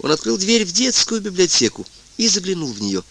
Он открыл дверь в детскую библиотеку и заглянул в нее.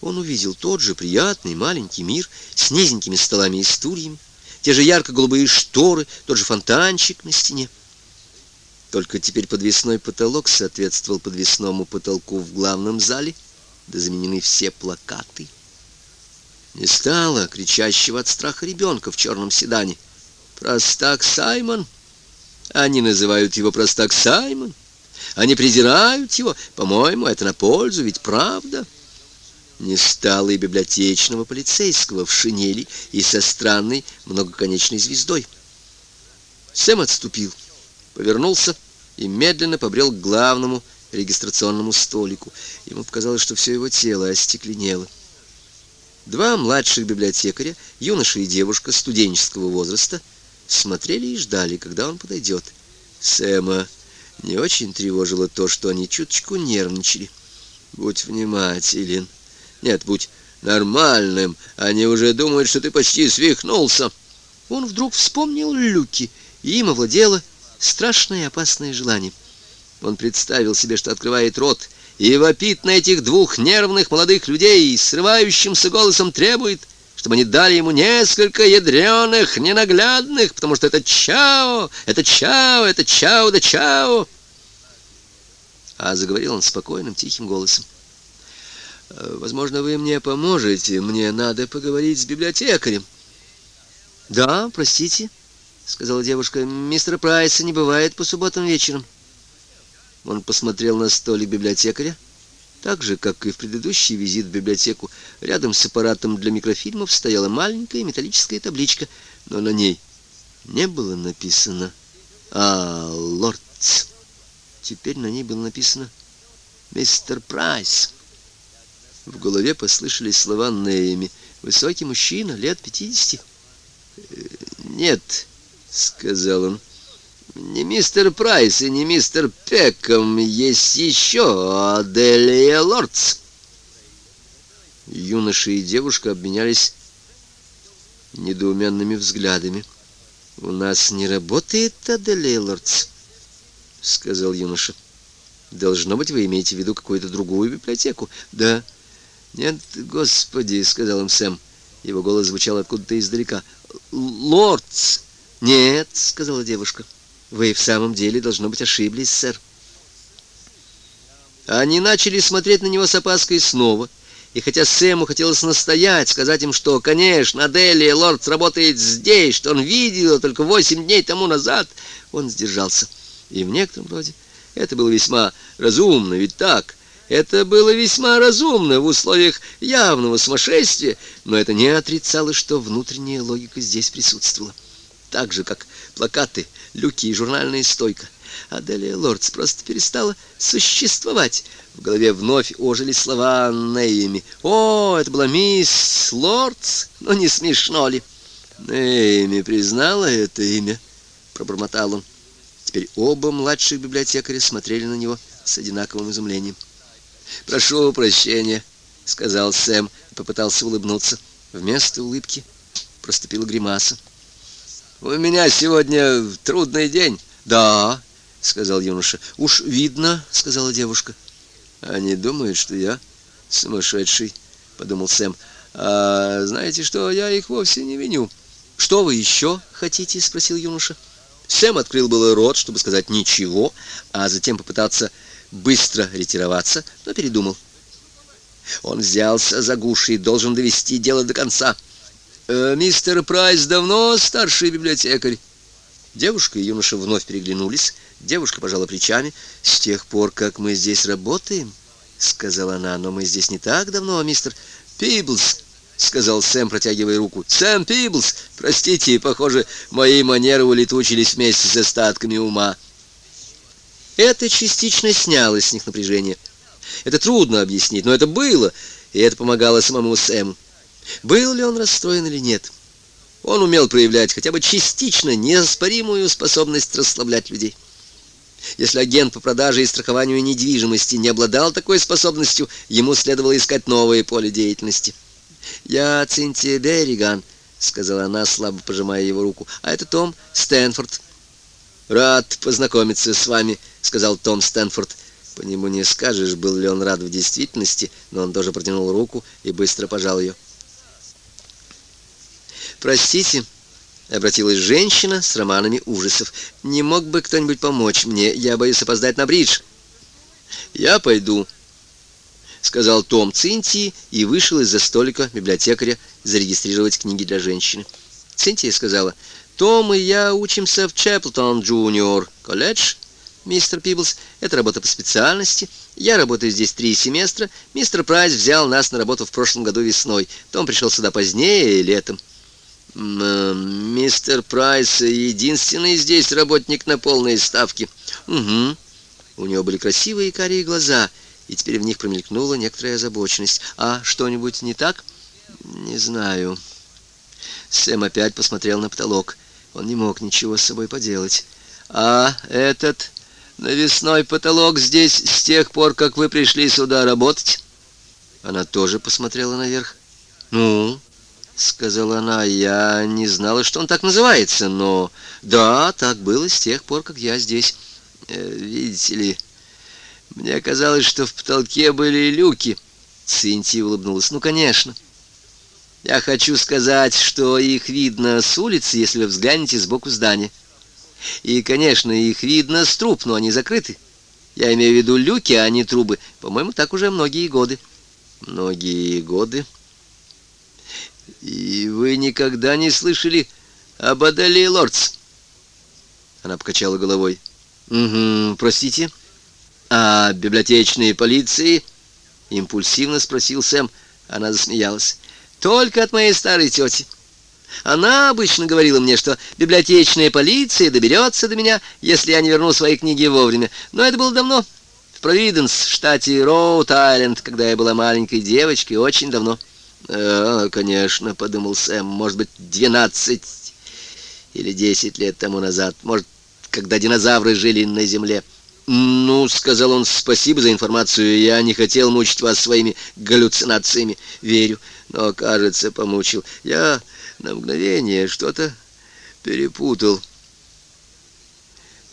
Он увидел тот же приятный маленький мир с низенькими столами и стульями, те же ярко-голубые шторы, тот же фонтанчик на стене. Только теперь подвесной потолок соответствовал подвесному потолку в главном зале, да заменены все плакаты. Не стало кричащего от страха ребенка в черном седане. «Простак Саймон!» Они называют его «Простак Саймон!» Они презирают его. По-моему, это на пользу, ведь правда. Не стало и библиотечного полицейского в шинели и со странной многоконечной звездой. Сэм отступил, повернулся и медленно побрел к главному регистрационному столику. Ему показалось, что все его тело остекленело. Два младших библиотекаря, юноша и девушка студенческого возраста, смотрели и ждали, когда он подойдет. Сэма не очень тревожило то, что они чуточку нервничали. Будь внимателен. Нет, будь нормальным. Они уже думают, что ты почти свихнулся. Он вдруг вспомнил Люки, и им овладело страшное и опасное желание. Он представил себе, что открывает рот и вопит на этих двух нервных молодых людей и срывающимся голосом требует, чтобы они дали ему несколько ядреных, ненаглядных, потому что это чао, это чао, это чао да чао. А заговорил он спокойным, тихим голосом. «Э, «Возможно, вы мне поможете. Мне надо поговорить с библиотекарем». «Да, простите», — сказала девушка. «Мистера Прайса не бывает по субботам вечером». Он посмотрел на столик библиотекаря. Так же, как и в предыдущий визит в библиотеку, рядом с аппаратом для микрофильмов стояла маленькая металлическая табличка, но на ней не было написано «А. Лордс». Теперь на ней было написано «Мистер Прайс». В голове послышались слова Нейоми. Высокий мужчина, лет пятидесяти. «Э, «Нет», — сказал он, — «не мистер Прайс и не мистер Пеком. Есть еще Аделия Лордс». Юноша и девушка обменялись недоуменными взглядами. «У нас не работает Аделия Лордс» сказал юноша. Должно быть, вы имеете в виду какую-то другую библиотеку. Да. Нет, господи, сказал им Сэм. Его голос звучал откуда-то издалека. Лордс. Нет, сказала девушка. Вы в самом деле должно быть ошиблись, сэр. Они начали смотреть на него с опаской снова. И хотя Сэму хотелось настоять, сказать им, что, конечно, Аделия Лордс работает здесь, что он видел только восемь дней тому назад, он сдержался. И в некотором роде это было весьма разумно, ведь так? Это было весьма разумно в условиях явного сумасшествия, но это не отрицало, что внутренняя логика здесь присутствовала. Так же, как плакаты, люки и журнальная стойка. Аделия Лордс просто перестала существовать. В голове вновь ожили слова Нейми. «О, это была мисс Лордс! Ну, не смешно ли?» Нейми признала это имя, пробормотал он. Теперь оба младших библиотекаря смотрели на него с одинаковым изумлением. «Прошу прощения», — сказал Сэм и попытался улыбнуться. Вместо улыбки проступила гримаса. «У меня сегодня трудный день». «Да», — сказал юноша. «Уж видно», — сказала девушка. «Они думают, что я сумасшедший», — подумал Сэм. «А знаете что, я их вовсе не виню». «Что вы еще хотите?» — спросил юноша. Сэм открыл было рот, чтобы сказать «ничего», а затем попытаться быстро ретироваться, но передумал. Он взялся за гуши и должен довести дело до конца. «Э, «Мистер Прайс давно старший библиотекарь». Девушка и юноша вновь переглянулись. Девушка пожала плечами. «С тех пор, как мы здесь работаем», — сказала она, — «но мы здесь не так давно, мистер Пиблс». — сказал Сэм, протягивая руку. «Сэм Пиблс! Простите, похоже, мои манеры улетучились вместе с остатками ума». Это частично сняло с них напряжение. Это трудно объяснить, но это было, и это помогало самому Сэму. Был ли он расстроен или нет? Он умел проявлять хотя бы частично неоспоримую способность расслаблять людей. Если агент по продаже и страхованию недвижимости не обладал такой способностью, ему следовало искать новое поле деятельности. «Я Цинтия Берриган», — сказала она, слабо пожимая его руку. «А это Том Стэнфорд». «Рад познакомиться с вами», — сказал Том Стэнфорд. По нему не скажешь, был ли он рад в действительности, но он тоже протянул руку и быстро пожал ее. «Простите», — обратилась женщина с романами ужасов, — «не мог бы кто-нибудь помочь мне? Я боюсь опоздать на бридж». «Я пойду», — сказал Том Цинтии и вышел из-за столика библиотекаря зарегистрировать книги для женщины. Цинтия сказала, «Том и я учимся в Чеплтон Джуниор колледж, мистер Пиблс. Это работа по специальности. Я работаю здесь три семестра. Мистер Прайс взял нас на работу в прошлом году весной. Том пришел сюда позднее, летом». Э, «Мистер Прайс единственный здесь работник на полной ставке». «Угу». У него были красивые карие глаза, и теперь в них промелькнула некоторая озабоченность. «А что-нибудь не так?» «Не знаю». Сэм опять посмотрел на потолок. Он не мог ничего с собой поделать. «А этот навесной потолок здесь с тех пор, как вы пришли сюда работать?» Она тоже посмотрела наверх. «Ну?» — сказала она. «Я не знала, что он так называется, но...» «Да, так было с тех пор, как я здесь. Э, видите ли, мне казалось, что в потолке были люки». Цинти улыбнулась. «Ну, конечно». Я хочу сказать, что их видно с улицы, если вы взглянете сбоку здания. И, конечно, их видно с труб, но они закрыты. Я имею в виду люки, а не трубы. По-моему, так уже многие годы. Многие годы. И вы никогда не слышали об Аделии Лордс? Она покачала головой. Угу, простите. А библиотечные полиции? Импульсивно спросил Сэм. Она засмеялась. Только от моей старой тети. Она обычно говорила мне, что библиотечная полиция доберется до меня, если я не верну свои книги вовремя. Но это было давно, в Провиденс, в штате Роуд-Айленд, когда я была маленькой девочкой, очень давно. «Э, конечно», — подумал Сэм, — «может быть, двенадцать или десять лет тому назад, может, когда динозавры жили на Земле». «Ну, — сказал он, — спасибо за информацию. Я не хотел мучить вас своими галлюцинациями. Верю, но, кажется, помучил. Я на мгновение что-то перепутал».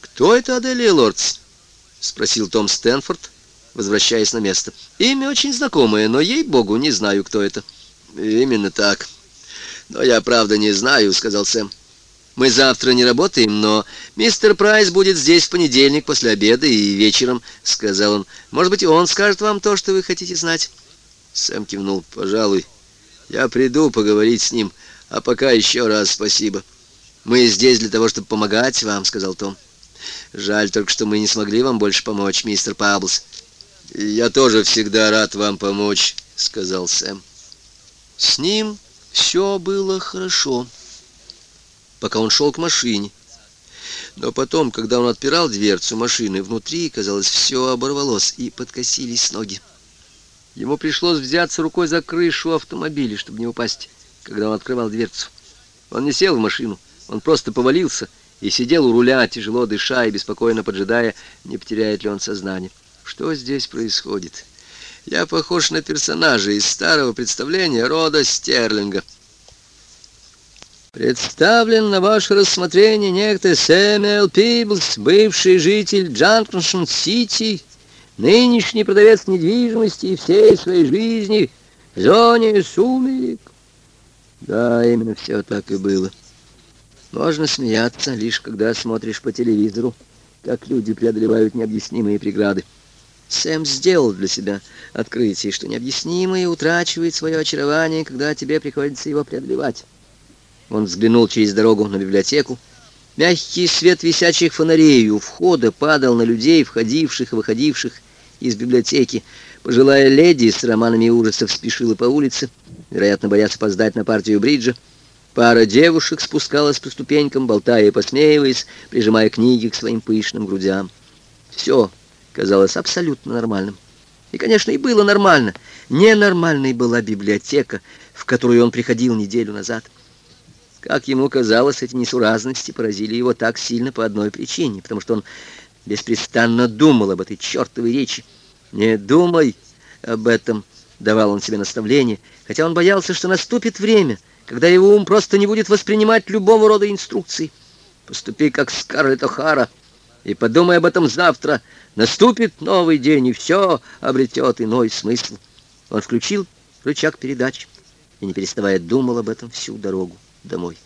«Кто это Аделия Лордс?» — спросил Том Стэнфорд, возвращаясь на место. «Имя очень знакомое, но, ей-богу, не знаю, кто это». «Именно так. Но я, правда, не знаю», — сказал Сэм. Мы завтра не работаем, но мистер Прайс будет здесь в понедельник после обеда и вечером, — сказал он. Может быть, он скажет вам то, что вы хотите знать. Сэм кивнул. Пожалуй, я приду поговорить с ним, а пока еще раз спасибо. Мы здесь для того, чтобы помогать вам, — сказал Том. Жаль только, что мы не смогли вам больше помочь, мистер Пиблс. Я тоже всегда рад вам помочь, — сказал Сэм. С ним все было хорошо пока он шел к машине. Но потом, когда он отпирал дверцу машины, внутри, казалось, все оборвалось и подкосились ноги. Ему пришлось взяться рукой за крышу автомобиля, чтобы не упасть, когда он открывал дверцу. Он не сел в машину, он просто повалился и сидел у руля, тяжело дыша и беспокойно поджидая, не потеряет ли он сознание. Что здесь происходит? Я похож на персонажа из старого представления Рода Серлинга. Представлен на ваше рассмотрение некто Сэмюэл Пиблс, бывший житель Джанкшн-Сити, нынешний продавец недвижимости и всей своей жизни в зоне сумерек. Да, именно все так и было. Можно смеяться, лишь когда смотришь по телевизору, как люди преодолевают необъяснимые преграды. Сэм сделал для себя открытие, что необъяснимое утрачивает свое очарование, когда тебе приходится его преодолевать. Он взглянул через дорогу на библиотеку. Мягкий свет висячих фонарей у входа падал на людей, входивших и выходивших из библиотеки. Пожилая леди с романами ужасов спешила по улице, вероятно, боясь опоздать на партию бриджа. Пара девушек спускалась по ступенькам, болтая и посмеиваясь, прижимая книги к своим пышным грудям. Все казалось абсолютно нормальным. И, конечно, и было нормально. Ненормальной была библиотека, в которую он приходил неделю назад. Как ему казалось, эти несуразности поразили его так сильно по одной причине, потому что он беспрестанно думал об этой чертовой речи. «Не думай об этом», — давал он себе наставление, хотя он боялся, что наступит время, когда его ум просто не будет воспринимать любого рода инструкций. «Поступи, как Скарлетт О'Хара», И подумай об этом завтра. Наступит новый день, и все обретет иной смысл. Он включил рычаг передач и, не переставая, думал об этом всю дорогу домой.